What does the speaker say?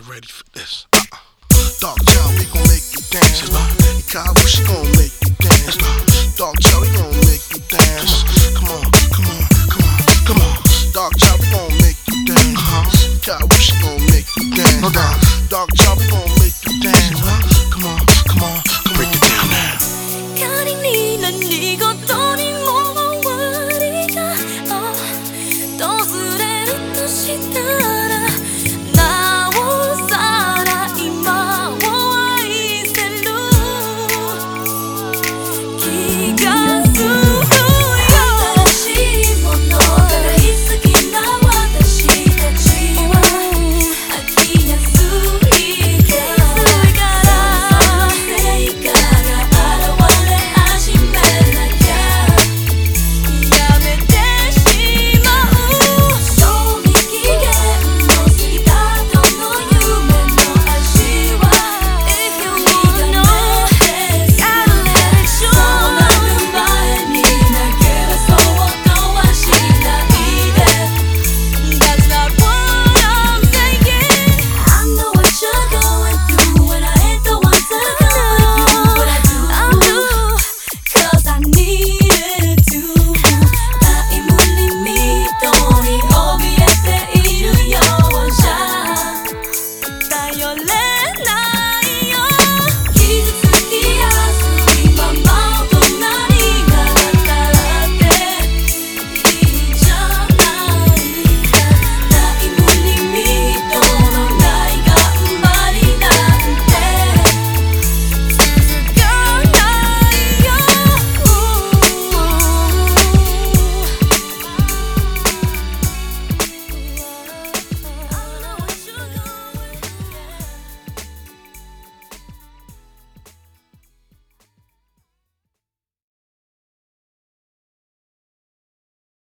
you ready for this. Uh-uh. Dog we gon' make you dance. It's. Ikawa, she gon' make you dance. It's. Dog Chow,